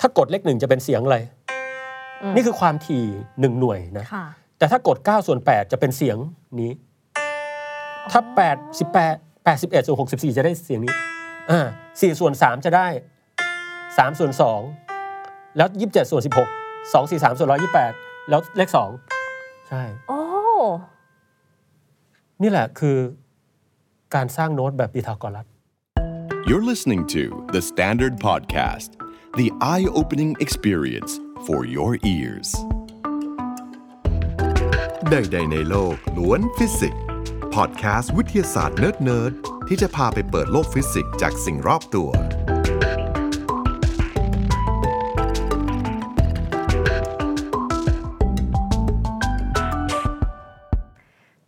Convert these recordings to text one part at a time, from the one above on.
ถ้ากดเลขหนึ่งจะเป็นเสียงอะไรมนี่คือความถี่หนึ่งหน่วยนะค่ะแต่ถ้ากด 9 ส่วน 8 จะเป็นเสียงนี้ ถ้า 8 18 81ส่วน64 จะได้เสียงนี้อ่า4ส่วน 3 จะได้ 3 ส่วน 2 แล้ว 27 ส่วน 16 2 4 3 ส่วน 128 แล้วเลข 2 ใช่ โอ้ นี่แหละคือการสร้างโน้ตแบบปีทาโกรัส You're listening to The Standard Podcast, the eye opening experience for your ears. ใดๆในโลกล้วนฟิสิกส์พอดแคสต์วิทยาศาสตร์เนิร์ดๆที่จะพาไปเปิดโลกฟิสิกส์จากสิ่งรอบตัว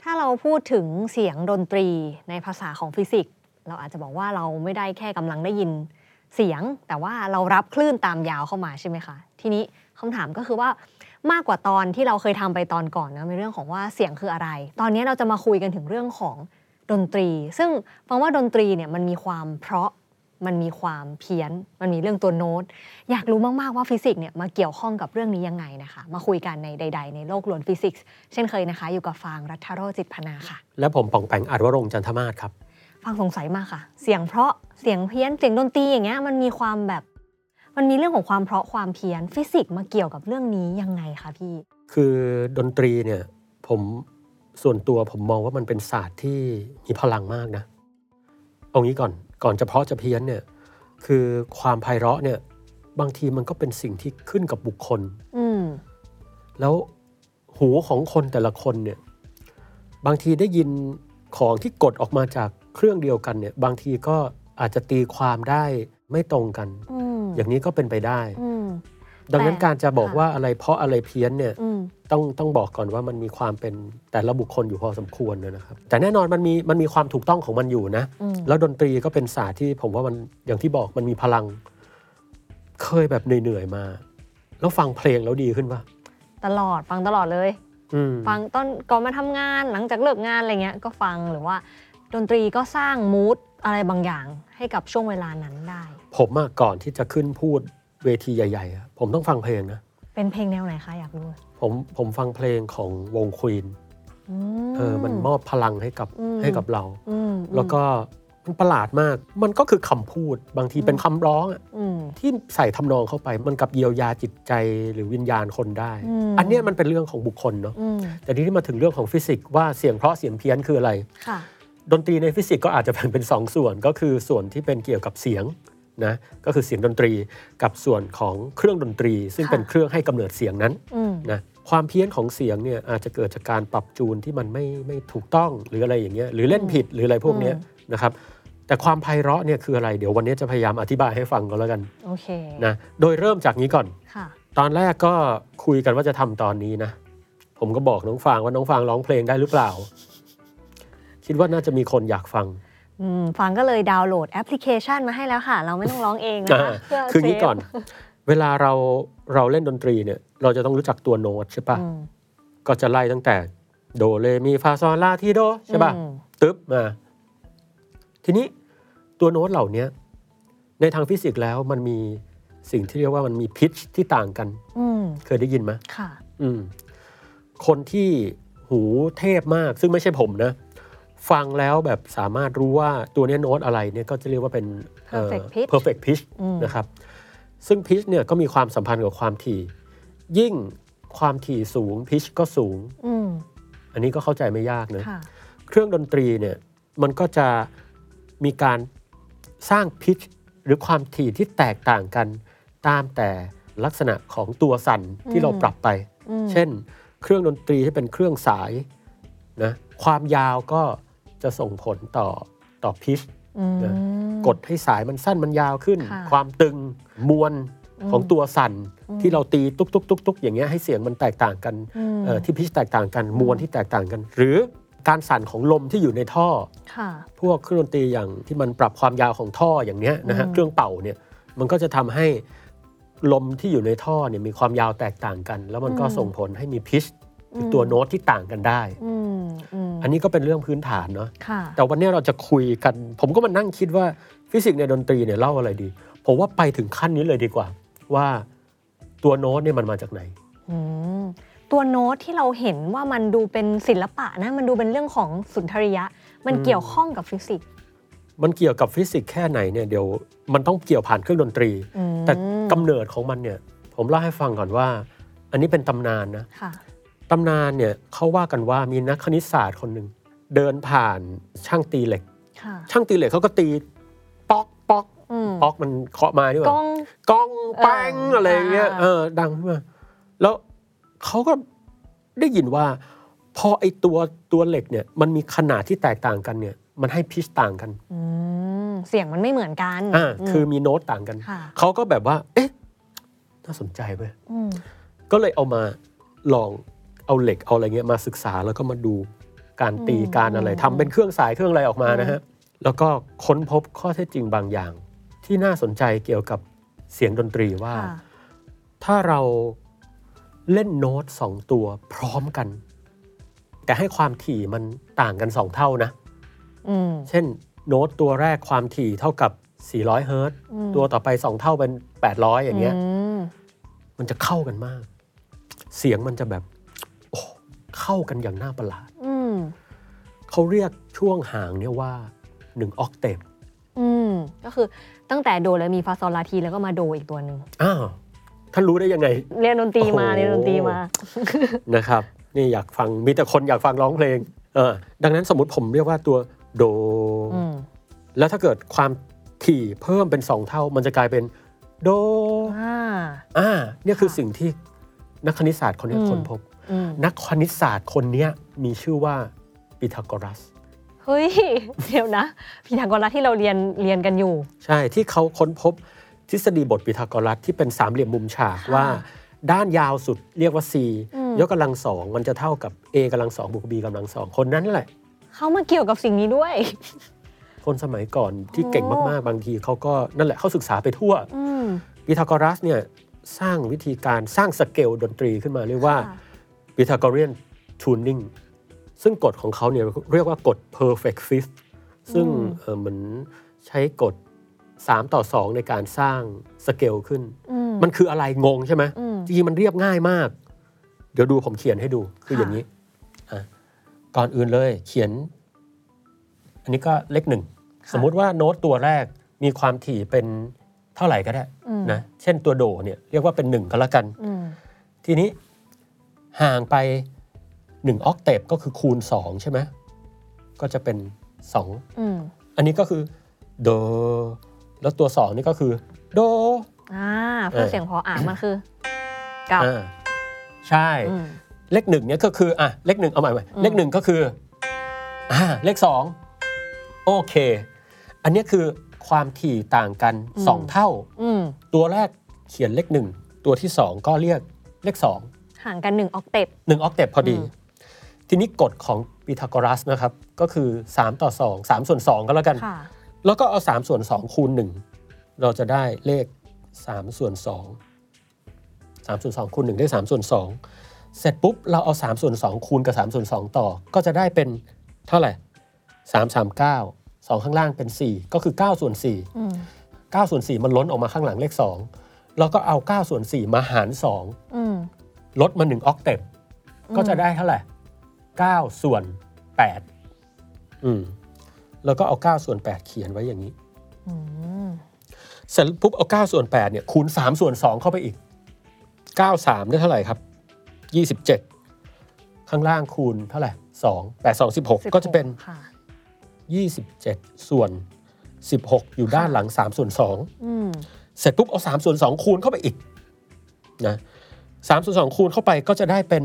ถ้าเราพูดถึงเสียงดนตรีในภาษาของฟิสิกส์เราอาจจะบอกว่าเราไม่ได้แค่กำลังได้ยิน เสียง แต่ว่าเรารับคลื่นตามยาวเข้ามาใช่ไหมคะทีนี้คำถามก็คือว่ามากกว่าตอนที่เราเคยทำไปตอนก่อนนะในเรื่องของว่าเสียงคืออะไร ตอนนี้เราจะมาคุยกันถึงเรื่องของดนตรี ซึ่งฟังว่าดนตรีเนี่ยมันมีความเพราะมันมีความเพี้ยน มันมีเรื่องตัวโน้ต อยากรู้มาก ๆ ว่าฟิสิกส์เนี่ยมาเกี่ยวข้องกับเรื่องนี้ยังไงนะคะ มาคุยกันในใด ๆ ในโลกล้วนฟิสิกส์ เช่นเคยนะคะ อยู่กับฟางรัฐโรจิตพนาค่ะ และผมป่องแปงอัดวรงจันทมาศครับ ฟังสงสัยมากค่ะ เสียงเพราะเสียงเพี้ยนเสียงดนตรีอย่างเงี้ยมันมีความแบบมันมีเรื่องของความเพราะความเพี้ยนฟิสิกส์มาเกี่ยวกับเรื่องนี้ยังไงคะพี่ คือดนตรีเนี่ยผมส่วนตัวผมมองว่ามันเป็นศาสตร์ที่มีพลังมากนะเอางี้ก่อนก่อนจะเพราะจะเพี้ยนเนี่ยคือความไพเราะเนี่ยบางทีมันก็เป็นสิ่งที่ขึ้นกับบุคคล อืมแล้วหูของคนแต่ละคนเนี่ย บางทีได้ยินของที่กดออกมาจาก เครื่องเดียวกันเนี่ยบางทีก็อาจจะตีความได้ไม่ตรงกันอืมอย่างนี้ก็เป็นไปได้อืมดังนั้นแต่การจะบอกค่ะว่าอะไรเพราะอะไรเพี้ยนเนี่ยอืมต้องต้องบอกก่อนว่ามันมีความเป็นแต่ละบุคคลอยู่พอสมควรนะครับ แต่แน่นอนมันมีมันมีความถูกต้องของมันอยู่นะอืมแล้วดนตรีก็เป็นศาสตร์ที่ผมว่ามันอย่างที่บอกมันมีพลัง เคยแบบเหนื่อยๆมา แล้วฟังเพลงแล้วดีขึ้นปะตลอดฟังตลอดเลยอืมฟังตอนก่อนมาทำงานหลังจากเลิกงานอะไรเงี้ยก็ฟังหรือว่า ดนตรีก็สร้างมูดอะไรบางอย่างให้กับช่วงเวลานั้นได้ ผมอะก่อนที่จะขึ้นพูดเวทีใหญ่ๆอะผมต้องฟังเพลงนะ เป็นเพลงแนวไหนคะอยากรู้ผมผมฟังเพลงของวงควีนอืเออมันมอบพลังให้กับอืมให้กับเราอืมแล้วก็มันประหลาดมาก มันก็คือคำพูดบางทีเป็นคำร้องอะอืมที่ใส่ทำนองเข้าไป มันกลับเยียวยาจิตใจหรือวิญญาณคนได้อืมอันเนี้ยมันเป็นเรื่องของบุคคลเนาะอืมแต่ทีนี้มาถึงเรื่องของฟิสิกส์ว่าเสียงเพราะเสียงเพี้ยนคืออะไรค่ะ ดนตรีในฟิสิกส์ก็อาจจะแบ่งเป็นสองส่วนก็คือส่วนที่เป็นเกี่ยวกับเสียงนะก็คือเสียงดนตรีกับส่วนของเครื่องดนตรี ซึ่งค่ะเป็นเครื่องให้กำเนิดเสียงนั้นอืมนะความเพี้ยนของเสียงเนี่ยอาจจะเกิดจากการปรับจูนที่มันไม่ไม่ถูกต้องหรืออะไรอย่างเงี้ยหรือเล่นผิดหรืออะไรพวกเนี้ยนะครับแต่ความไพเราะเนี่ยคืออะไรเดี๋ยววันนี้จะพยายามอธิบายให้ฟังก็แล้วกันโอเคนะโดยเริ่มจากนี้ก่อนค่ะตอนแรกก็คุยกันว่าจะทำตอนนี้นะผมก็บอกน้องฟางว่าน้องฟางร้องเพลงได้หรือเปล่า คิดว่าน่าจะมีคนอยากฟังอืมฟังก็เลยดาวน์โหลดแอปพลิเคชันมาให้แล้วค่ะ เราไม่ต้องร้องเองนะอ่าคะเพื่คืองี้เซฟก่อน เวลาเราเราเล่นดนตรีเนี่ย เราจะต้องรู้จักตัวโน้ตใช่ปะอืมก็จะไล่ตั้งแต่ โดเรมีฟาซอลลาทีโดใช่ปะอืมตึ๊บมา ทีนี้ตัวโน้ตเหล่านี้ในทางฟิสิกส์แล้วมันมีสิ่งที่เรียกว่ามันมีพิชที่ต่างกันอืมเคยได้ยินไหมค่ะ อืม คนที่หูเทพมากซึ่งไม่ใช่ผมนะ ฟังแล้วแบบสามารถรู้ว่าตัวเนี้ยโน้ตอะไรเนี่ยก็จะเรียกว่าเป็นเอ่อ Perfect pitch perfect pitch อืมนะครับ ซึ่ง pitch เนี่ยก็มีความสัมพันธ์กับความถี่ ยิ่งความถี่สูง pitch ก็สูงอืมอันนี้ก็เข้าใจไม่ยากนะค่ะเครื่องดนตรีเนี่ยมันก็จะมีการสร้างพิชหรือความถี่ที่แตกต่างกันตามแต่ลักษณะของตัวสั่นที่เราอืมปรับไปอืมเช่น เครื่องดนตรีที่เป็นเครื่องสายนะความยาวก็ จะส่งผลต่อต่อพิชอืมนะกดให้สายมันสั้นมันยาวขึ้นค่ะความตึงมวลของตัวสั่นอืมที่เราตีตุกตุกตุกตุกอย่างเงี้ยให้เสียงมันแตกต่างกันอืมเอ่อที่พิชแตกต่างกันมวลที่แตกต่างกัน หรือการสั่นของลมที่อยู่ในท่อค่ะพวกเครื่องดนตรีอย่างที่มันปรับความยาวของท่ออย่างเนี้ยนะฮะอืมเครื่องเป่าเนี่ยมันก็จะทำให้ลมที่อยู่ในท่อเนี่ยมีความยาวแตกต่างกัน แล้วมันก็ส่งผลให้มีพิชหรือตัวโน้ตที่ต่างกันได้ อืมอืมอันนี้ก็เป็นเรื่องพื้นฐานเนาะค่ะแต่วันนี้เราจะคุยกัน ผมก็มานั่งคิดว่าฟิสิกส์ในดนตรีเนี่ยเล่าอะไรดี ผมว่าไปถึงขั้นนี้เลยดีกว่า ว่าตัวโน้ตเนี่ยมันมาจากไหนอืมตัวโน้ตที่เราเห็นว่ามันดูเป็นศิลปะนะมันดูเป็นเรื่องของสุนทรียะ มันอืมเกี่ยวข้องกับฟิสิกส์มันเกี่ยวกับฟิสิกส์แค่ไหนเนี่ยเดี๋ยวมันต้องเกี่ยวผ่านเครื่องดนตรีอืมแต่กำเนิดของมันเนี่ย ผมเล่าให้ฟังก่อนว่า อันนี้เป็นตำนานนะค่ะ ตำนานเนี่ยเขาว่ากันว่ามีนักคณิตศาสตร์คนหนึ่งเดินผ่านช่างตีเหล็กค่ะช่างตีเหล็กเขาก็ตีป๊อกป๊อกอืมป๊อกมันเคาะมาด้วยกล้องกล้องแป้งเออออะไรเงี้ยอ่าเออดังขึ้นมาแล้วเขาก็ได้ยินว่า พอไอตัวตัวเหล็กเนี่ยมันมีขนาดที่แตกต่างกันเนี่ย มันให้พิชต่างกันอืมเสียงมันไม่เหมือนกันอ่ามคือมีโน้ตต่างกันค่ะเขาก็แบบว่า เอ๊ะ น่าสนใจเว้ยมก็เลยเอามาลอง เอาเหล็กเอาอะไรเงี้ยมาศึกษาแล้วก็มาดูการตีอืมการอะไรทำเป็นเครื่องสายเครื่องอะไรออกมานะฮะแล้วก็ค้นพบข้อเท็จจริงบางอย่าง ที่น่าสนใจเกี่ยวกับเสียงดนตรีว่าค่ะถ้าเราเล่นโน้ตสองตัวพร้อมกัน แต่ให้ความถี่มันต่างกันสองเท่านะอืมเช่นโน้ตตัวแรกความถี่เท่ากับ 400 เฮิรตซ์อืมตัวต่อไป2เท่าเป็น 800 อย่างเงี้ยมมันจะเข้ากันมาก เสียงมันจะแบบโอ้ เข้ากันอย่างน่าประหลาดอืมเขาเรียกช่วงห่างเนี่ยว่า1ออกเตปอืมก็คือตั้งแต่โดแล้วมีฟาซอลลาทีแล้วก็มาโดอีกตัวหนึ่งอ้าวท่านรู้ได้ยังไง เรียนดนตรีมาโอ้โหเรียนดนตรีมานะครับ นี่อยากฟังมีแต่คนอยากฟังร้องเพลงเออดังนั้นสมมติผมเรียกว่าตัวโดอืมแล้วถ้าเกิดความถี่เพิ่มเป็น2เท่า มันจะกลายเป็นโดอ่าอ่าเนี่ยคือค่ะสิ่งที่นักคณิตศาสตร์คนนี้อืมค้นพบอืม นักคณิตศาสตร์คนเนี้ยมีชื่อว่าปิทาโกรัสเฮ้ยเดี๋ยวนะพีทาโกรัสที่เราเรียนเรียนกันอยู่ ใช่ที่เขาค้นพบทฤษฎีบทปิทาโกรัสที่เป็นสามเหลี่ยมมุมฉากค่ะว่า ด้านยาวสุดเรียกว่า c อืมยกกำลังสองมันจะเท่ากับ a กำลังสองบวก b กำลังสองคนนั้นแหละ เขามาเกี่ยวกับสิ่งนี้ด้วย คนสมัยก่อนที่เก่งโอ้มาก ๆ บางทีเขาก็นั่นแหละเขาศึกษาไปทั่วอืมปิทาโกรัสเนี่ยสร้างวิธีการสร้างสเกลดนตรีขึ้นมาเรียกว่าค่ะ Pythagorean tuning ซึ่งกฎของเขาเนี่ยเรียกว่ากฎ perfect fifth ซึ่งอืมเอ่อเหมือนใช้กฎ 3 ต่อ 2 ในการสร้างสเกลขึ้นอืมมันคืออะไรงงใช่ไหมอืมจริงๆมันเรียบง่ายมาก เดี๋ยวดูผมเขียนให้ดูคือค่ะอย่างนี้อะก่อนอื่นเลยเขียน อันนี้ก็เลขหนึ่ง สมมุติว่าโน้ตตัวแรกมีความถี่เป็นเท่าไหร่ก็ได้อืมนะเช่นตัวโดเนี่ยเรียกว่าเป็นหนึ่งก็แล้วกันอืมทีนี้ ห่างไป 1 ออกเตปก็คือคูณ 2 ใช่ไหมก็จะเป็น 2 อืมอันนี้ก็คือโดแล้วตัว 2 นี่ก็คือ โด อ่าเพื่อเออเสียงพออ่านมันคือกับอ่าใช่ อืม เลขหนึ่งเนี่ยก็คืออะเลขหนึ่งเอาใหม่ใหม่อืม เลขหนึ่งก็คืออ่าเลขสองโอเค อันนี้คือความถี่ต่างกันสองเท่า อืมตัวแรกเขียนเลขหนึ่งตัวที่สองก็เรียกเลขสอง ห่างกันหนึ่งออกเตปหนึ่งออกเตปพอดีอืมทีนี้กฎของพีทาโกรัสนะครับ ก็คือ 3 ต่อ 2 3 ส่วน 2 ก็แล้วกันค่ะแล้วก็เอา 3 ส่วน 2 คูณ 1 เราจะได้เลข 3 ส่วน 2 3 ส่วน 2 คูณ 1 ได้ 3 ส่วน 2 เสร็จปุ๊บ เราเอา 3 ส่วน 2 คูณกับ 3 ส่วน 2 ต่อ ก็จะได้เป็นเท่าไหร่ 3 3 9 2 ข้างล่างเป็น 4 ก็คือ9ส่วน4อืม9ส่วน4มันล้นออกมาข้างหลังเลข 2 แล้วก็เอา9ส่วน4มาหาร2อืม ลดมา1ออกเตปก็จะได้เท่าไหร่9ส่วน8อืมแล้วก็เอา 9 ส่วน 8 เขียนไว้อย่างนี้อืมเสร็จปุ๊บเอา 9 ส่วน 8 เนี่ยคูณ 3 ส่วน 2 เข้าไปอีก 9 3 ได้เท่าไหร่ครับ 27 ข้างล่างคูณเท่าไหร่ 2 8 2 16 ก็จะเป็นค่ะ27 ส่วน 16 อยู่ด้านหลัง 3 ส่วน2อืมเสร็จปุ๊บเอา 3 ส่วน 2 คูณเข้าไปอีกนะ 3ส่วน2คูณเข้าไปก็จะได้เป็น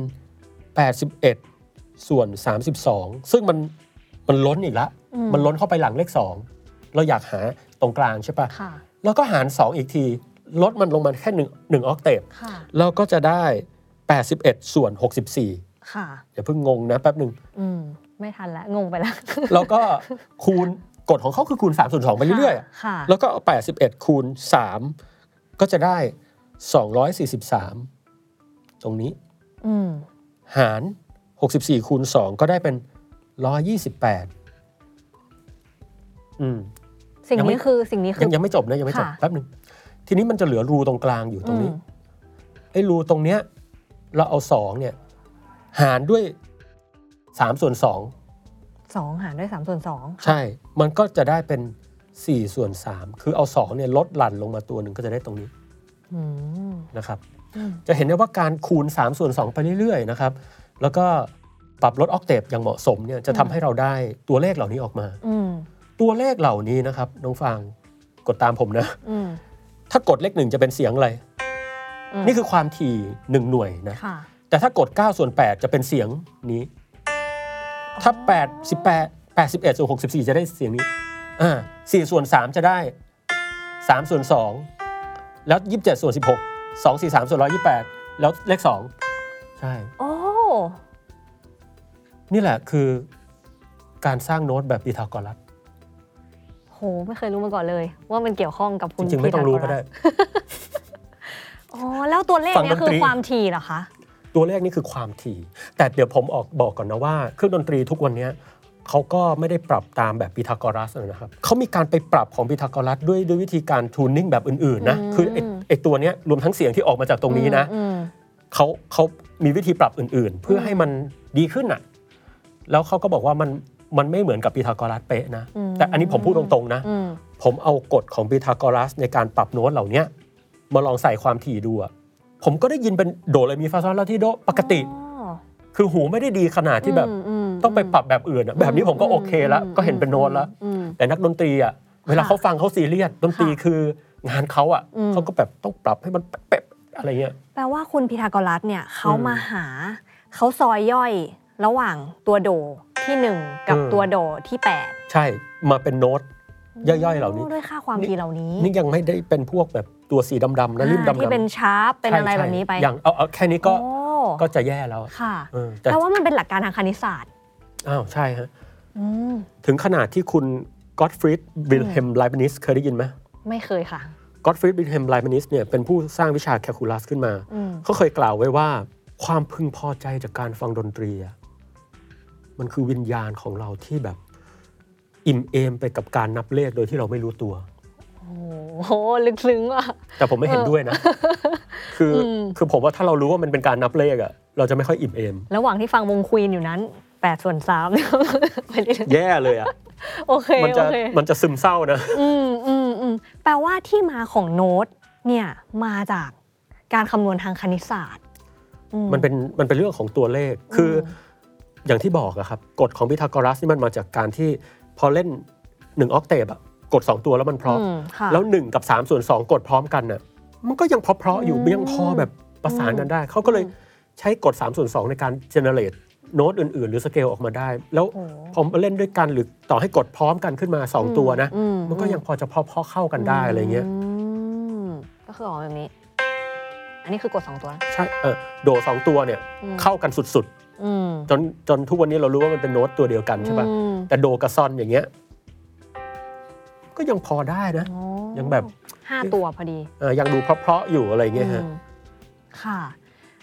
81 ส่วน 32 ซึ่งมันมันล้นอีกละอืมมันล้นเข้าไปหลังเลข 2 เราอยากหาตรงกลางใช่ปะค่ะแล้วก็หาร 2 อีกที ลดมันลงมาแค่1 1ออกเตปค่ะแล้วก็จะได้ 81 ส่วน 64 ค่ะอย่าเพิ่งงงนะแป๊บหนึ่งอืมไม่ทันละงงไปละแล้วก็คูณกฎของเขาคือคูณ3ส่วน2ไปเรื่อยๆอะค่ะแล้วก็เอา81 คูณ 3 ก็จะได้ 243ต รงนี้อืมหาร 64คูณ2ก็ได้เป็น 128อืมสิ่งยังไม่นี้คือสิ่งนี้คืยัองยังไม่จบนะยังไม่จบค่ะแป๊บหนึ่งทีนี้มันจะเหลือรูตรงกลางอยู่ตรงนี้อืมไอ้รูตรงเนี้ย เราเอาสองเนี่ย หารด้วยสามส่วนสองสองหารด้วยสามส่วนสองใช่ มันก็จะได้เป็นสี่ส่วนสามคือเอาสองเนี่ยลดหลั่นลงมาตัวหนึ่งก็จะได้ตรงนี้อืมนะครับอืม จะเห็นได้ว่าการคูณ 3 ส่วน 2 ไปเรื่อยๆนะครับแล้วก็ปรับลดออกเทปอย่างเหมาะสมเนี่ยจะทำให้เราได้ตัวเลขเหล่านี้ออกมาอืมตัวเลขเหล่านี้นะครับน้องฟางกดตามผมนะอืมถ้ากดเลขหนึ่งจะเป็นเสียงอะไรอืมนี่คือความถี่หนึ่งหน่วยนะค่ะแต่ถ้ากด 9 ส่วน 8 จะเป็นเสียงนี้ ถ้า 8 18 81ส่วน64 จะได้เสียงนี้อ่า4ส่วน 3 จะได้ 3 ส่วน 2 แล้ว 27 ส่วน 16 2 4 3ส่วน128 แล้วเลข 2 ใช่ โอ้นี่แหละคือการสร้างโน้ตแบบพีทาโกรัสโห ไม่เคยรู้มาก่อนเลย ว่ามันเกี่ยวข้องกับจคุณริงๆไม่ต้องรู้ก็ได้ อ๋อ แล้วตัวเลขฟังเนี้ดนคืตรีอความถี่เหรอคะ ตัวเลขนี่คือความถี่ แต่เดี๋ยวผมออกบอกก่อนนะว่า เครื่องดนตรีทุกวันเนี้ยเขาก็ไม่ได้ปรับตามแบบพีทาโกรัสนะครับเขามีการไปปรับของพีทาโกรัสด้วยด้วยวิธีการทูนนิ่งแบบอื่นๆนะอืมคือ ไอ้ไอตัวเนี้ยรวมทั้งเสียงที่ออกมาจากตรงนี้นะอืมเขาเขามีวิธีปรับอื่นๆ เพื่อให้มันดีขึ้นอะ แล้วเขาก็บอกว่ามันมันไม่เหมือนกับพีทาโกรัสเป๊ะนะอืมแต่อันนี้ผมพูดตรงๆนะอืมผมเอากฎของพีทาโกรัสในการปรับโน้ตเหล่าเนี้ยมาลองใส่ความถี่ดูอะผมก็ได้ยินเป็นโดเรมีฟาซอลลาทิโดปกติอ๋อคือหูไม่ได้ดีขนาดที่แบบมมต้องไปปรับแบบอื่นอะแบบนี้ผมก็โอเคแล้วก็เห็นเป็นโน้ตแล้วอืมแต่นักดนตรีอะเวลาเขาฟังเขาซีเรียสดนตรีคือ งานเขาอะอืมเขาก็แบบต้องปรับให้มันเป๊ะๆอะไรเงี้ยแปลว่าคุณพีทาโกรัสเนี่ยเขาอืมมาหาเขาซอยย่อยระหว่างตัวโดที่หนึ่งกับอืมตัวโดที่แปดใช่มาเป็นโน้ตย่อยๆเหล่านี้ด้วยค่าความถี่เหล่านี้ นี่ยังไม่ได้เป็นพวกแบบตัวสีดำๆนะริมอ่าดำๆที่เป็น sharp เป็นใช่อะไรใช่แบบนี้ไปอย่างเอาเอาแค่นี้ก็โอ้ก็จะแย่แล้วอะค่ะเออแต่แปลว่ามันเป็นหลักการทางคณิตศาสตร์อ้าวใช่ฮะอืมถึงขนาดที่คุณก็อตฟรีดวิลเฮล์มไลบ์นิซเคยได้ยินไหม ไม่เคยค่ะก็อตฟรีดวิลเฮล์มไลบ์นิซเนี่ยเป็นผู้สร้างวิชาแคลคูลัสขึ้นมาอืมเขาเคยกล่าวไว้ว่า ความพึงพอใจจากการฟังดนตรีอะมันคือวิญญาณของเราที่แบบ อิ่มเอมไปกับการนับเลขโดยที่เราไม่รู้ตัวโอ้โหลึกซึ้งว่ะแต่ผมไม่เห็นเออด้วยนะ คืออมคือผมว่าถ้าเรารู้ว่ามันเป็นการนับเลขอะเราจะไม่ค่อยอิ่มเอม ระหว่างที่ฟังวงควีนอยู่นั้นแปดส่วนสามไปเรื่อยแย่เลยอะๆโอเคมันโอจะเคมันจะซึมเศร้านะ อืมอืมอืม แปลว่าที่มาของโน้ตเนี่ยมาจากการคำนวณทางคณิตศาสตร์อืมันเป็นมันเป็นเรื่องของตัวเลข คืออืมอย่างที่บอกอะครับกฎของพีทาโกรัสนี่มันมาจากการที่พอเล่น1 octave อะกด 2 ตัวแล้วมันเพราะอืมค่ะแล้ว 1 กับ 3 ส่วน 2 กดพร้อมกันน่ะมันก็ยังเพราะๆอยู่อืมยังพอแบบประสานกันได้ เขาก็เลยอืมใช้กด 3 ส่วน 2 ในการ generate โน้ตอื่น ๆ หรือสเกลออกมาได้ แล้วโอ้พอมาเล่นด้วยกันหรือต่อให้กดพร้อมกันขึ้นมา 2 ตัวนะอืมมันก็ยังพอจะพอๆเข้ากันได้อะไรเงี้ยมก็คือออกแบบนี้ อันนี้คือกดสองตัวนะใช่เออโดสองตัวเนี่ยอืมเข้ากันสุดอืมๆจนจนทุกวันนี้เรารู้ว่ามันเป็นโน้ตตัวเดียวกันใช่ปะอืมแต่โดกับซอนอย่างเงี้ย ก็ยังพอได้นะอ๋อยังแบบห้าตัวพอดีเออยังดูเพราะๆอยู่อะไรเงี้ยฮะอืมค่ะ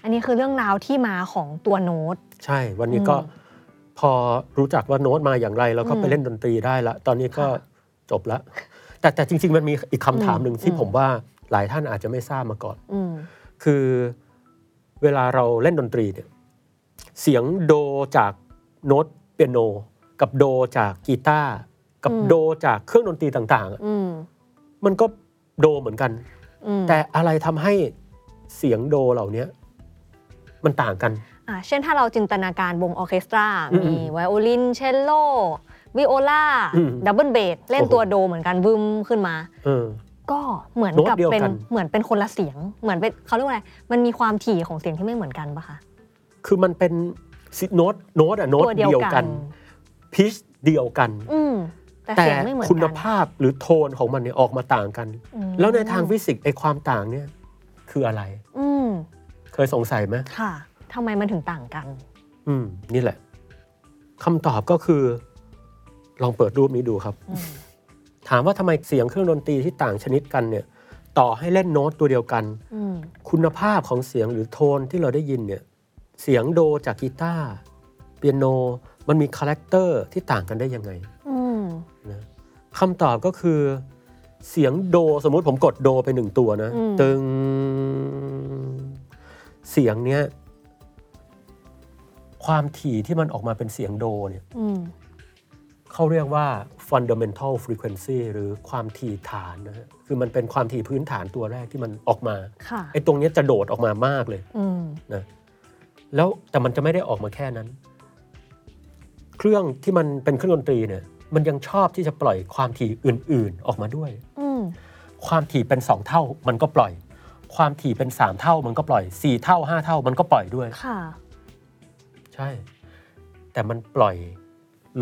อันนี้คือเรื่องราวที่มาของตัวโน้ต ใช่ วันนี้ก็อืมพอรู้จักว่าโน้ตมาอย่างไร แล้วก็อืมไปเล่นดนตรีได้ละ ตอนนี้ก็ค่ะจบละ แต่แต่จริง ๆ มันมีอีกคำถามหนึ่งที่อืมผมว่าหลายท่านอาจจะไม่ทราบมาก่อนอืมคือเวลาเราเล่นดนตรีเนี่ยเสียงโดจากโน้ตเปียโน กับโดจากกีตาร์กับอืมโดจากเครื่องดนตรีต่างๆอะอืมมันก็โดเหมือนกันอืมแต่อะไรทำให้เสียงโดเหล่านี้ มันต่างกันอะเช่นถ้าเราจินตนาการวงออร์เคสตราอืมมีไวโอลินเชลโลวิโอลาอืมดับเบิลเบสเล่นโอ้โหตัวโดเหมือนกันบึ้มขึ้นมาเออก็เหมือนโน้ตกับเดียวเป็นกันเหมือนเป็นคนละเสียง เหมือนเป็นเขาเรียกว่าอะไรมันมีความถี่ของเสียงที่ไม่เหมือนกันปะคะคือมันเป็นซิโน้ตโน้ตอะโน้ตตัวเดียวเดียวกักันนพิชเดียวกันอืมแต่แต่เสียงไม่เหมือนคุณกันภาพหรือโทนของมันเนี่ยออกมาต่างกันอืมแล้วในทางฟิสิกส์ไอ้ความต่างเนี่ยคืออะไร อืม เคยสงสัยไหมค่ะทำไมมันถึงต่างกัน อืม นี่แหละคำตอบก็คือ ลองเปิดรูปนี้ดูครับอืมถามว่าทำไมเสียงเครื่องดนตรีที่ต่างชนิดกันเนี่ย ต่อให้เล่นโน้ตตัวเดียวกัน อืม คุณภาพของเสียงหรือโทนที่เราได้ยินเนี่ย เสียงโดจากกีตาร์เปียโน มันมี character ที่ต่างกันได้ยังไง อืม นะคำตอบก็คือ เสียงโดสมมุติผมกดโดไปหนึ่งตัวนะ อืม ตึง เสียงเนี้ยความถี่ที่มันออกมาเป็นเสียงโดเนี่ยอืมเขาเรียกว่า fundamental frequency หรือความถี่ฐานนะฮะคือมันเป็นความถี่พื้นฐานตัวแรกที่มันออกมาค่ะ ไอ้ตรงเนี้ยจะโดดออกมามากเลย อืมนะแล้วแต่มันจะไม่ได้ออกมาแค่นั้น เครื่องที่มันเป็นเครื่องดนตรีเนี่ย มันยังชอบที่จะปล่อยความถี่อื่น ๆ ออกมาด้วย อืม ความถี่เป็นสองเท่ามันก็ปล่อย ความถี่เป็นสามเท่ามันก็ปล่อยสี่เท่าห้าเท่ามันก็ปล่อยด้วย ค่ะ ใช่ แต่มันปล่อย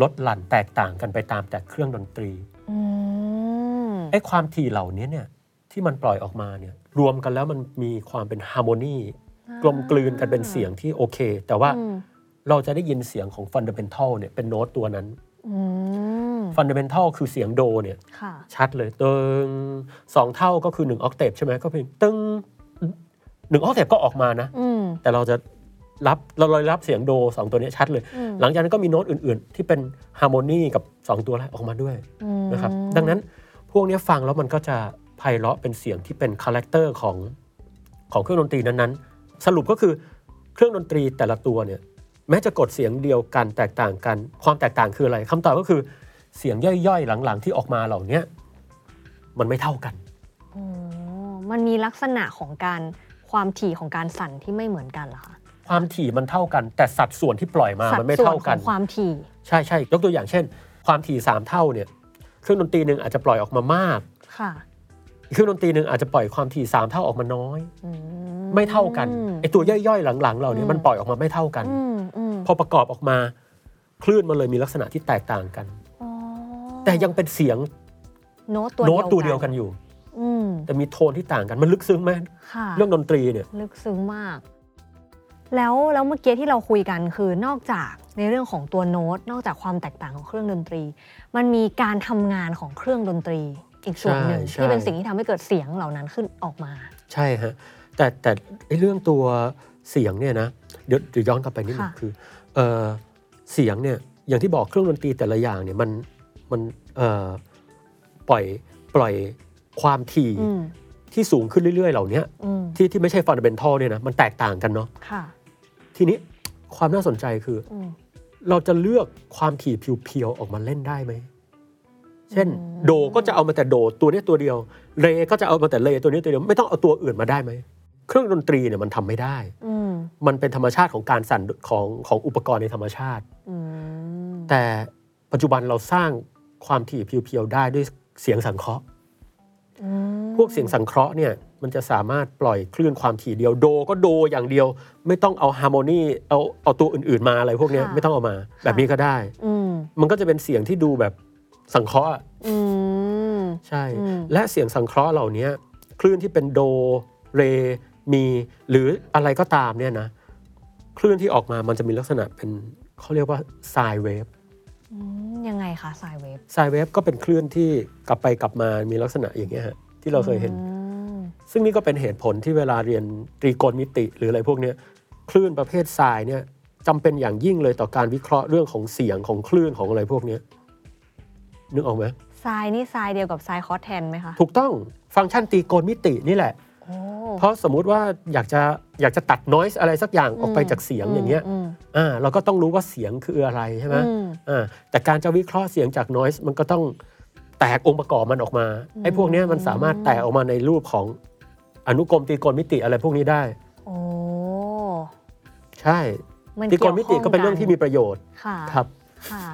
ลดหลั่นแตกต่างกันไปตามแต่เครื่องดนตรีอืมไอ้ความถี่เหล่านี้เนี่ยที่มันปล่อยออกมาเนี่ยรวมกันแล้วมันมีความเป็นฮาร์โมนีกลมกลืนกันเป็นเสียงที่โอเค แต่ว่าอืมเราจะได้ยินเสียงของ fundamental เนี่ยเป็นโน้ตตัวนั้น อืม ฟั fundamental คือเสียงโดเนี่ยค่ะชัดเลยตึงสองเท่าก็คือหนึ่ง octave ใช่ไหมก็เป็นตึงหนึ่ง octave ก็ออกมานะอืมแต่เราจะรับเราเลยรับเสียงโดสองตัวนี้ชัดเลยอืมหลังจากนั้นก็มีโน้ตอื่น ๆ ที่เป็น harmony กับ 2 ตัวแรกออกมาด้วยอืมนะครับดังนั้นพวกนี้ฟังแล้วมันก็จะไพเราะเป็นเสียงที่เป็น character ของของเครื่องดนตรีนั้นๆ สรุปก็คือเครื่องดนตรีแต่ละตัวเนี่ยแม้จะกดเสียงเดียวกันแตกต่างกัน ความแตกต่างคืออะไรคำตอบก็คือ เสียงย่อยๆ หลังๆ ที่ออกมาเหล่านี้มันไม่เท่ากันโอ้มันมีลักษณะของการความถี่ของการสั่นที่ไม่เหมือนกันเหรอคะความถี่มันเท่ากัน แต่สัดส่วนที่ปล่อยมาสัดมันไม่ส่วนเท่าขกัอนงความถี่ ใช่ใช่ยกตัวอย่างเช่น ความถี่สามเท่าเนี่ยเครื่องดนตรีหนึ่งอาจจะปล่อยออกมามากค่ะอีกเครื่องดนตรีหนึ่งอาจจะปล่อยความถี่สามเท่าออกมาน้อยอืไม่เท่ากันไอตัวย่อยๆ หลังๆเหล่านี้อืมมันปล่อยออกมาไม่เท่ากันอืมอืมพอประกอบออกมา คลื่นมันเลยมีลักษณะที่แตกต่างกันอ๋อ แต่ยังเป็นเสียงโน้ตตัวโน้ตตัวเดียวกันอยู่อืมแต่มีโทนที่ต่างกันมันลึกซึ้งไหมค่ะเรื่องดนตรีเนี่ยลึกซึ้งมาก แล้วแล้วเมื่อกี้ที่เราคุยกันคือนอกจากในเรื่องของตัวโน้ต นอกจากความแตกต่างของเครื่องดนตรี มันมีการทำงานของเครื่องดนตรีอีกส่วนหนึ่งใช่ที่เป็นใช่สิ่งที่ทำให้เกิดเสียงเหล่านั้นขึ้นออกมา ใช่ฮะแต่แต่ไอเรื่องตัวเสียงเนี่ยนะเดี๋ยวเดี๋ยวย้อนกลับไปนิดนึงค่ะคือเออเสียงเนี่ยอย่างที่บอกเครื่องดนตรีแต่ละอย่างเนี่ยมัน มันเอ่อปล่อยปล่อยความถี่อืมที่สูงขึ้นเรื่อย ๆ เหล่านี้อืมที่ที่ไม่ใช่ฟันเดเ n นทัลเนี่ยนะมันแตกต่างกันเนาะค่ะทีนี้ความน่าสนใจคืออืมเราจะเลือกความถี่เพียวๆออกมาเล่นได้ไหม เช่นอืมโดก็จะเอามาแต่โดตัวเนี้ยตัวเดียว เรก็จะเอามาแต่เรตัวเนี้ยตัวเดียว ไม่ต้องเอาตัวอื่นมาได้ไหม เครื่องดนตรีเนี่ยมันทำไม่ได้อืมมันเป็นธรรมชาติของการสั่นของของอุปกรณ์ในธรรมชาติอืมแต่ปัจจุบันเราสร้าง ความถี่เพียวๆได้ด้วยเสียงสังเคราะห์อืมพวกเสียงสังเคราะห์เนี่ยมันจะสามารถปล่อยคลื่นความถี่เดียวโดก็โดอย่างเดียว ไม่ต้องเอาฮาร์โมนีเอาเอาตัวอื่นๆมาอะไรพวกเนี้ยไม่ต้องเอามา แบบนี้ก็ได้อืมมันก็จะเป็นเสียงที่ดูแบบสังเคราะห์อะอืมใช่อืมและเสียงสังเคราะห์เหล่านี้คลื่นที่เป็นโดเรมีหรืออะไรก็ตามเนี่ยนะคลื่นที่ออกมามันจะมีลักษณะเป็นเขาเรียกว่าไซเวฟอืม ยังไงคะสายเวฟไซเวฟก็เป็นคลื่นที่กลับไปกลับมามีลักษณะอย่างเงี้ยฮะที่เราเคยเห็นอืมซึ่งนี่ก็เป็นเหตุผลที่เวลาเรียนตรีโกณมิติ หรืออะไรพวกเนี้ยคลื่นประเภททรายเนี่ยจำเป็นอย่างยิ่งเลยต่อการวิเคราะห์เรื่องของเสียงของคลื่นของอะไรพวกเนี้ยนึกออกไหมทรายนี่ทรายเดียวกับทรายคอสแทนไหมคะ ถูกต้องฟังก์ชันตรีโกณมิตินี่แหละโอ้ เพราะสมมุติว่าอยากจะอยากจะตัดน i s e อะไรสักอย่างออกไปจากเสียงอย่างเงี้ยมอ่าเราก็ต้องรู้ว่าเสียงคืออะไรใช่ไหมอืมอ่าแต่การจะวิเคราะห์เสียงจาก noise มันก็ต้องแตกองค์ประกอบมันออกมาไอ้พวกเนี้ยมันสามารถแตกออกมาในรูปของอนุกรมตรีโกณมิติอะไรพวกนี้ได้โอ้ใช่มันตรีโกณมิติก็เป็นเรื่องที่มีประโยชน์ค่ะครับค่ะ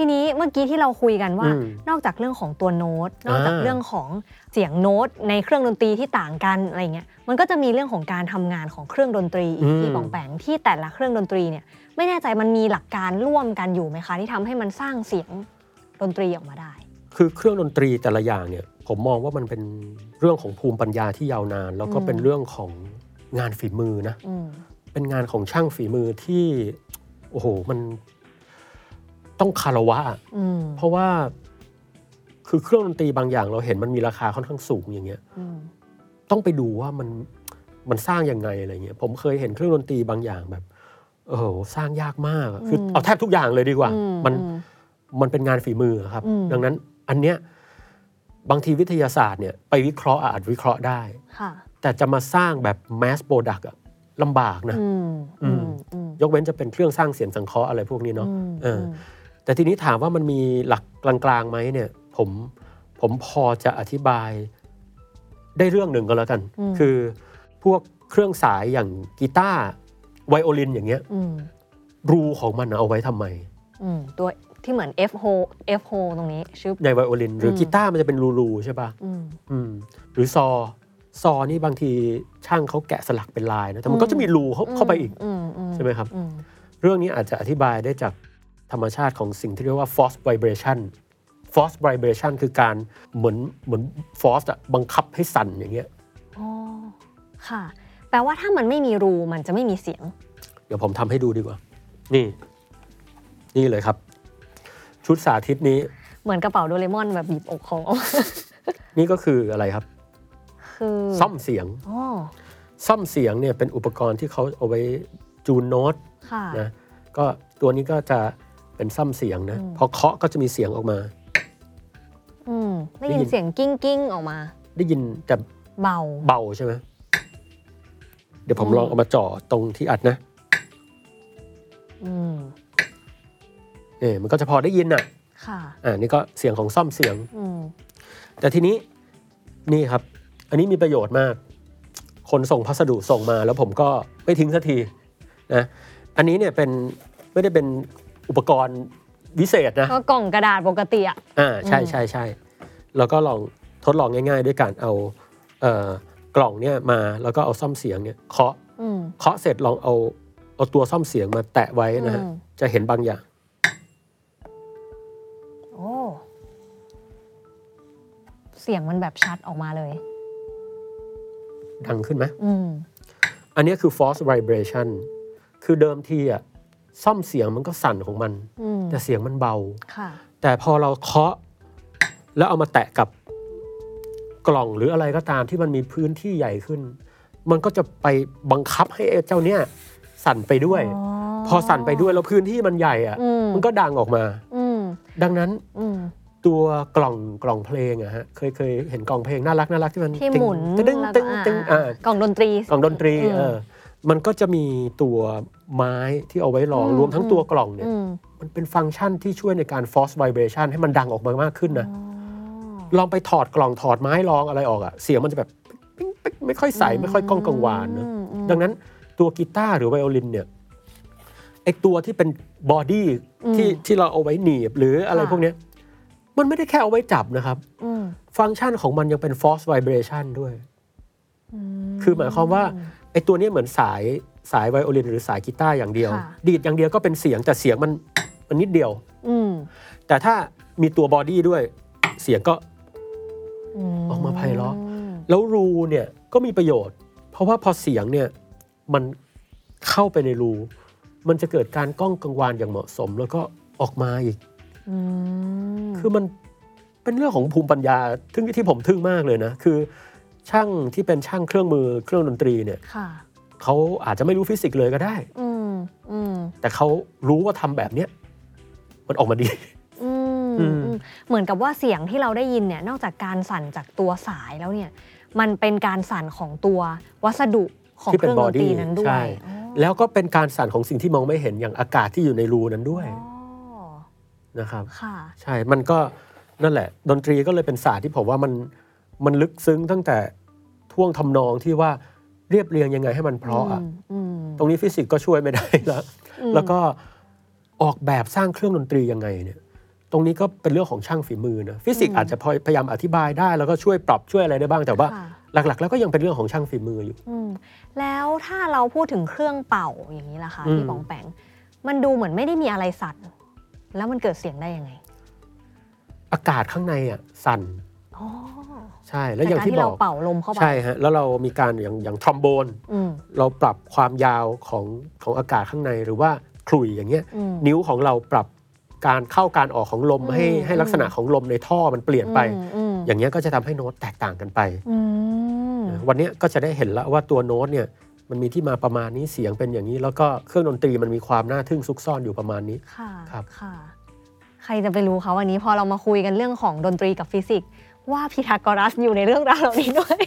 ทีนี้เมื่อกี้ที่เราคุยกันว่า อืมนอกจากเรื่องของตัวโน้ต นอกจากอ่าเรื่องของเสียงโน้ตในเครื่องดนตรีที่ต่างกันอะไรเงี้ยมันก็จะมีเรื่องของการทำงานของเครื่องดนตรีอีกที่ปองแปงที่แต่ละเครื่องดนตรีเนี่ยไม่แน่ใจมันมีหลักการร่วมกันอยู่ไหมคะ ที่ทำให้มันสร้างเสียงดนตรีออกมาได้ คือเครื่องดนตรีแต่ละอย่างเนี่ยผมมองว่ามันเป็นเรื่องของภูมิปัญญาที่ยาวนาน แล้วก็อืม เป็นเรื่องของงานฝีมือนะ อืม เป็นงานของช่างฝีมือที่ โอ้โห มัน ต้องคารวะอะอืมเพราะว่า คือเครื่องดนตรีบางอย่างเราเห็นมันมีราคาค่อนข้างสูงอย่างเงี้ยอืมต้องไปดูว่ามันมันสร้างยังไงอะไรเงี้ยผมเคยเห็นเครื่องดนตรีบางอย่างแบบโอ้โหสร้างยากมากอะคือเอาแทบทุกอย่างเลยดีกว่าอืมันอืมันเป็นงานฝีมืออะครับอืมดังนั้นอันเนี้ยบางทีวิทยาศาสตร์เนี่ยไปวิเคราะห์อาจวิเคราะห์ได้ค่ะแต่จะมาสร้างแบบ mass product อะลำบากนะอืมอืมอืมยกเว้นจะเป็นเครื่องสร้างเสียงสังเคราะห์อะไรพวกนี้เนาะอืมเอออ แต่ทีนี้ถามว่ามันมีหลักกลางๆไหมเนี่ยผมผมพอจะอธิบายได้เรื่องหนึ่งก็แล้วกัน คือพวกเครื่องสายอย่างกีตาร์ไวโอลินอย่างเงี้ยอืมรูของมันเอาไว้ทำไมอืมตัวที่เหมือน F h o F h o ตรงนี้ชึบในไวโอลิน หรืออมกีตาร์มันจะเป็นรูๆใช่ปะอืมอืมหรือซอ ซอนี่บางทีช่างเขาแกะสลักเป็นลายนะแต่มันก็จะมีรูเข้าเข้าไปอีกอืมอืมใช่ไหมครับอืมเรื่องนี้อาจจะอธิบายได้จาก ธรรมชาติของสิ่งที่เรียกว่า force vibration force vibration คือการเหมือนเหมือน force อะบังคับให้สั่นอย่างเงี้ยอ๋อค่ะ แปลว่าถ้ามันไม่มีรูมันจะไม่มีเสียง เดี๋ยวผมทำให้ดูดีกว่า นี่ นี่เลยครับ ชุดสาธิตนี้ เหมือนกระเป๋าโดเรมอนแบบบีบอกของ นี่ก็คืออะไรครับ คือซ่อมเสียงอ๋อซ่อมเสียงเนี่ยเป็นอุปกรณ์ที่เขาเอาไว้จูนโน้ตค่ะนะก็ตัวนี้ก็จะ เป็นซ่อมเสียงนะอืมพอเคาะก็จะมีเสียงออกมา อืมได้ได้ยิยินนเสียงกิ้งกิ้งๆออกมา ได้ยินแต่เบาเบาใช่ไหมเดี๋ยวผมอืมลองเอามาจ่อตรงที่อัดนะอืมเนี่ยมันก็จะพอได้ยินอะ ค่ะอ่านี่ก็เสียงของซ่อมเสียง อืมแต่ทีนี้นี่ครับ อันนี้มีประโยชน์มาก คนส่งพัสดุส่งมาแล้วผมก็ไม่ทิ้งสักทีนะอันนี้เนี่ยเป็นไม่ได้เป็น อุปกรณ์วิเศษนะก็กล่องกระดาษปกติอะอ่าใช่อืมใช่ใช่แล้วก็ลองทดลองง่าย ๆ ด้วยการเอาเอ่อกล่องเนี่ยมาแล้วก็เอาซ่อมเสียงเนี่ยเคาะอืมเคาะเสร็จลองเอาเอาตัวซ่อมเสียงมาแตะไว้นะฮะอืมจะเห็นบางอย่างโอ้เสียงมันแบบชัดออกมาเลย ดังขึ้นไหมอืมอันนี้คือ force vibration คือเดิมทีอะ ซ่อมเสียงมันก็สั่นของมันอืมแต่เสียงมันเบาค่ะแต่พอเราเคาะแล้วเอามาแตะกับกล่องหรืออะไรก็ตามที่มันมีพื้นที่ใหญ่ขึ้น มันก็จะไปบังคับให้ไอ้เจ้าเนี้ยสั่นไปด้วยอ๋อพอสั่นไปด้วยแล้วพื้นที่มันใหญ่อะอืมมันก็ดังออกมาอืมดังนั้นอืมตัวกล่องกล่องเพลงอะฮะเคยเคยเห็นกล่องเพลงน่ารักน่ารักที่มันที่หมุนตึ้งแล้วตึ้ก็งอ่าตึ้งอ่ากล่องดนตรีกล่องดนตรีอืมเออ มันก็จะมีตัวไม้ที่เอาไว้รองอืมรวมทั้งตัวกล่องเนี่ยอืมมันเป็นฟังก์ชันที่ช่วยในการ force vibration ให้มันดังออกมามากขึ้นนะอ๋อลองไปถอดกล่องถอดไม้รองอะไรออกอะเสียงมันจะแบบปิ๊งปิ๊งไม่ค่อยใสไม่ค่อยก้องกังวานนะอืมอืมดังนั้นตัวกีตาร์หรือไวโอลินเนี่ยไอตัวที่เป็นบอดี้อืมที่ที่เราเอาไว้หนีบหรืออะไรค่ะพวกเนี้ยมันไม่ได้แค่เอาไว้จับนะครับอืมฟังก์ชันของมันยังเป็น force vibration ด้วยอืมคือหมายความว่า ไอ้ตัวเนี้ยเหมือนสายสายไวโอลินหรือสายกีตาร์อย่างเดียวค่ะดีดอย่างเดียวก็เป็นเสียงแต่เสียงมันมันนิดเดียวอืมแต่ถ้ามีตัวบอดี้ด้วย เสียงก็มออกมาไพเราะแล้วรูเนี่ยก็มีประโยชน์ เพราะว่าพอเสียงเนี่ยมันเข้าไปในรู มันจะเกิดการก้องกังวานอย่างเหมาะสม แล้วก็ออกมาอีกอืมคือมันเป็นเรื่องของภูมิปัญญาทึ่งที่ผมทึ่งมากเลยนะ คือ ช่างที่เป็นช่างเครื่องมือเครื่องดนตรีเนี่ยค่ะเขาอาจจะไม่รู้ฟิสิกส์เลยก็ได้ อืมอืมแต่เขารู้ว่าทำแบบเนี้ยมันออกมาดี อืมอืม อืมเหมือนกับว่าเสียงที่เราได้ยินเนี่ยนอกจากการสั่นจากตัวสายแล้วเนี่ย มันเป็นการสั่นของตัววัสดุของที่เคเป็นรื่องบดอนตรีดี้นั้นด้วใช่ยอ๋อแล้วก็เป็นการสั่นของสิ่งที่มองไม่เห็นอย่างอากาศที่อยู่ในรูนั้นด้วยอ๋อนะครับ ค่ะ ใช่ มันก็นั่นแหละ ดนตรีก็เลยเป็นศาสตร์ที่ผมว่ามัน มันลึกซึ้งตั้งแต่ท่วงทำนองที่ว่าเรียบเรียงยังไงให้มันเพราะอะอืมอืมตรงนี้ฟิสิกส์ก็ช่วยไม่ได้แล้วอืมแล้วก็ออกแบบสร้างเครื่องดนตรียังไงเนี่ย ตรงนี้ก็เป็นเรื่องของช่างฝีมือนะฟิสิกส์อาจจะพยพยายามอธิบายได้ แล้วก็ช่วยปรับช่วยอะไรได้บ้างแต่ว่าค่ะหลักๆ แล้วก็ยังเป็นเรื่องของช่างฝีมืออยู่อืมแล้วถ้าเราพูดถึงเครื่องเป่าอย่างนี้ล่ะคะอืมพี่ปองแปงมันดูเหมือนไม่ได้มีอะไรสั่นแล้วมันเกิดเสียงได้ยังไง อากาศข้างในอะสั่นอ๋อ ใช่แล้วอย่างที่จกรบเราอกเป่าลมเข้าไปใช่ฮะแล้วเรามีการอย่างอย่างทรอมโบนอืมเราปรับความยาวของของอากาศข้างในหรือว่าขลุ่ยอย่างเงี้ยอืมนิ้วของเราปรับการเข้าการออกของลมอืมให้ให้ลักษณะของลมในท่อมันเปลี่ยนไปอืมอืมอย่างเงี้ยก็จะทำให้โน้ตแตกต่างกันไปอืมนะวันเนี้ยก็จะได้เห็นแล้วว่าตัวโน้ตเนี่ยมันมีที่มาประมาณนี้เสียงเป็นอย่างนี้ แล้วก็เครื่องดนตรีมันมีความน่าทึ่งซุกซ่อนอยู่ประมาณนี้ค่ะครับค่ะ ใครจะไปรู้คะวันนี้พอเรามาคุยกันเรื่องของดนตรีกับฟิสิกส์ ว่าพีทาโกรัสอยู่ในเรื่องราวเหล่านี้ด้วย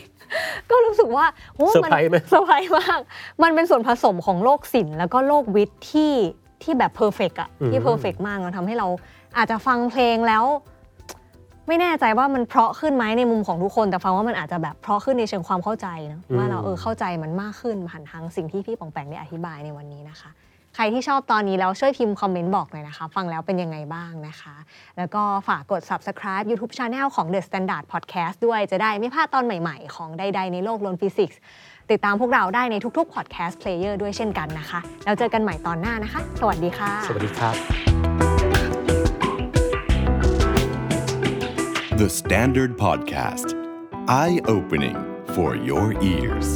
ก็รู้สึกว่าโอ้เซอร์ไพรส์ไหมเซอร์ไพรส์มาก มันเป็นส่วนผสมของโลกศิลป์แล้วก็โลกวิทย์ที่ที่แบบ perfect อะที่ perfect มากมันทำให้เราอาจจะฟังเพลงแล้ว ไม่แน่ใจว่ามันเพราะขึ้นไหมในมุมของทุกคน แต่ฟังว่ามันอาจจะแบบเพราะขึ้นในเชิงความเข้าใจนะว่าเราเออเข้าใจมันมากขึ้นผ่านทางสิ่งที่พี่ป๋องแป๋งได้อธิบายในวันนี้นะคะ ใครที่ชอบตอนนี้แล้วช่วยพิมพ์ comment บอกหน่อยนะคะ ฟังแล้วเป็นยังไงบ้างนะคะ แล้วก็ฝากกด subscribe YouTube Channel ของ The Standard Podcast ด้วยจะได้ไม่พลาดตอนใหม่ๆ ของใด ๆ ในโลกล้วนฟิสิกส์ติดตามพวกเราได้ในทุกๆ podcast player ด้วยเช่นกันนะคะ แล้วเจอกันใหม่ตอนหน้านะคะ สวัสดีค่ะ สวัสดีครับ The Standard Podcast, eye opening for your ears.